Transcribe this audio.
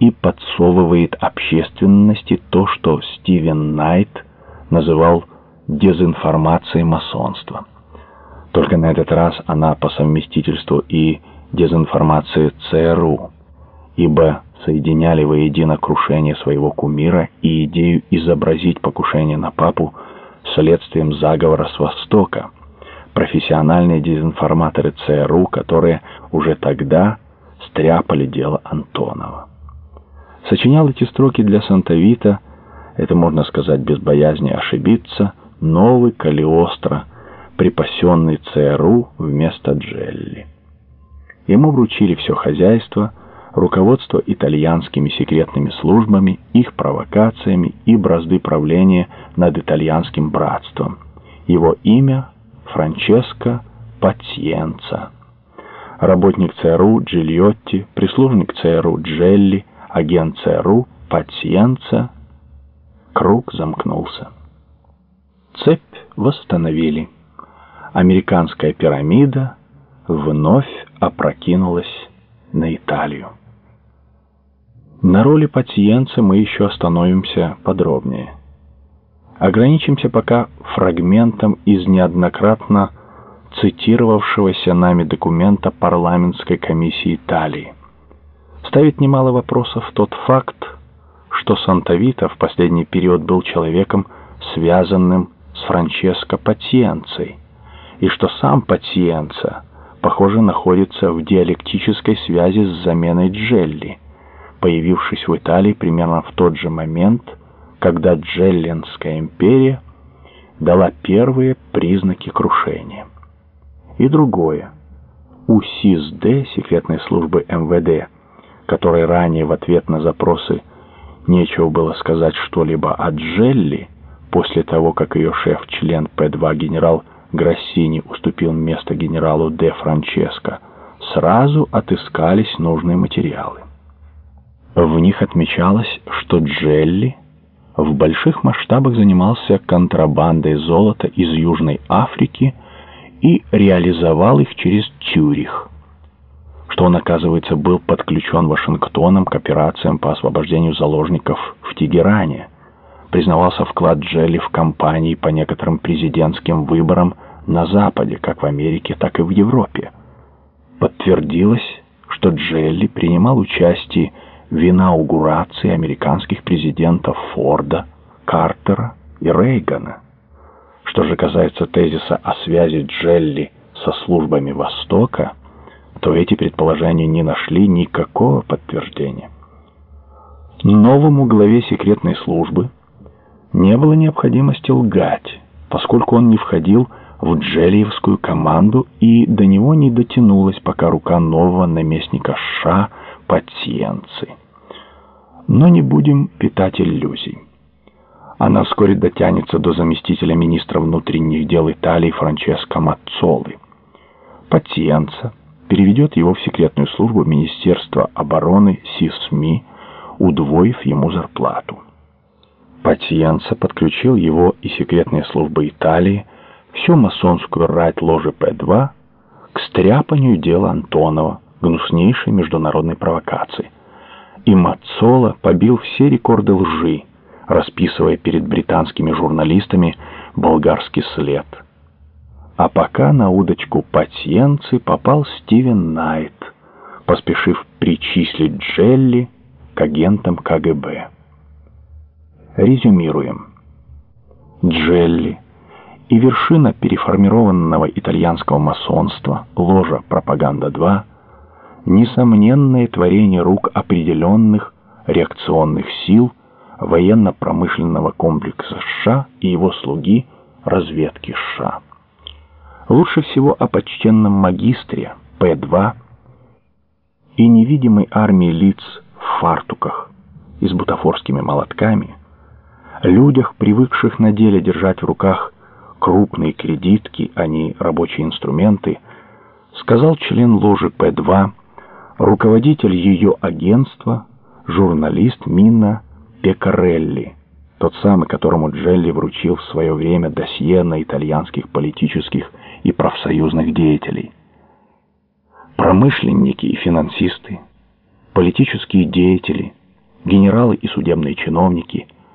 и подсовывает общественности то, что Стивен Найт называл дезинформацией масонства. Только на этот раз она по совместительству и дезинформации ЦРУ, ибо соединяли воедино крушение своего кумира и идею изобразить покушение на папу следствием заговора с Востока, профессиональные дезинформаторы ЦРУ, которые уже тогда стряпали дело Антонова. Сочинял эти строки для Сантавита, это можно сказать без боязни ошибиться, новый Калиостро, припасенный ЦРУ вместо Джелли. Ему вручили все хозяйство, руководство итальянскими секретными службами, их провокациями и бразды правления над итальянским братством. Его имя Франческо Патьенца. Работник ЦРУ Джильотти, прислужник ЦРУ Джелли, агент ЦРУ Патьенца. Круг замкнулся. Цепь восстановили. Американская пирамида вновь опрокинулась на Италию. На роли пациента мы еще остановимся подробнее. Ограничимся пока фрагментом из неоднократно цитировавшегося нами документа парламентской комиссии Италии. Ставит немало вопросов тот факт, что Сантавита в последний период был человеком, связанным с Франческо Пациенцей, и что сам Пациенца, похоже, находится в диалектической связи с заменой Джелли, появившись в Италии примерно в тот же момент, когда Джелленская империя дала первые признаки крушения. И другое. У СИСД, секретной службы МВД, которой ранее в ответ на запросы нечего было сказать что-либо о Джелли, после того, как ее шеф-член П-2 генерал Грассини уступил место генералу Де Франческо, сразу отыскались нужные материалы. В них отмечалось, что Джелли в больших масштабах занимался контрабандой золота из Южной Африки и реализовал их через Тюрих, что он, оказывается, был подключен Вашингтоном к операциям по освобождению заложников в Тегеране, признавался вклад Джелли в кампании по некоторым президентским выборам на Западе, как в Америке, так и в Европе. Подтвердилось, что Джелли принимал участие в инаугурации американских президентов Форда, Картера и Рейгана. Что же касается тезиса о связи Джелли со службами Востока, то эти предположения не нашли никакого подтверждения. Новому главе секретной службы не было необходимости лгать, поскольку он не входил в Джелиевскую команду и до него не дотянулась пока рука нового наместника США Пациенцы. Но не будем питать иллюзий. Она вскоре дотянется до заместителя министра внутренних дел Италии Франческо Маццолы. Пациенца переведет его в секретную службу Министерства обороны СИСМИ, удвоив ему зарплату. Пациенца подключил его и секретные службы Италии, всю масонскую рать ложи П-2 к стряпанию дела Антонова, гнуснейшей международной провокации. И Мацола побил все рекорды лжи, расписывая перед британскими журналистами болгарский след. А пока на удочку пациенцы попал Стивен Найт, поспешив причислить Джелли к агентам КГБ. Резюмируем. Джелли и вершина переформированного итальянского масонства, ложа «Пропаганда-2», несомненное творение рук определенных реакционных сил военно-промышленного комплекса США и его слуги разведки США. Лучше всего о почтенном магистре П-2 и невидимой армии лиц в фартуках и с бутафорскими молотками – людях, привыкших на деле держать в руках крупные кредитки, а не рабочие инструменты, сказал член ложи П-2, руководитель ее агентства, журналист Мино Пекорелли, тот самый, которому Джелли вручил в свое время досье на итальянских политических и профсоюзных деятелей. Промышленники и финансисты, политические деятели, генералы и судебные чиновники,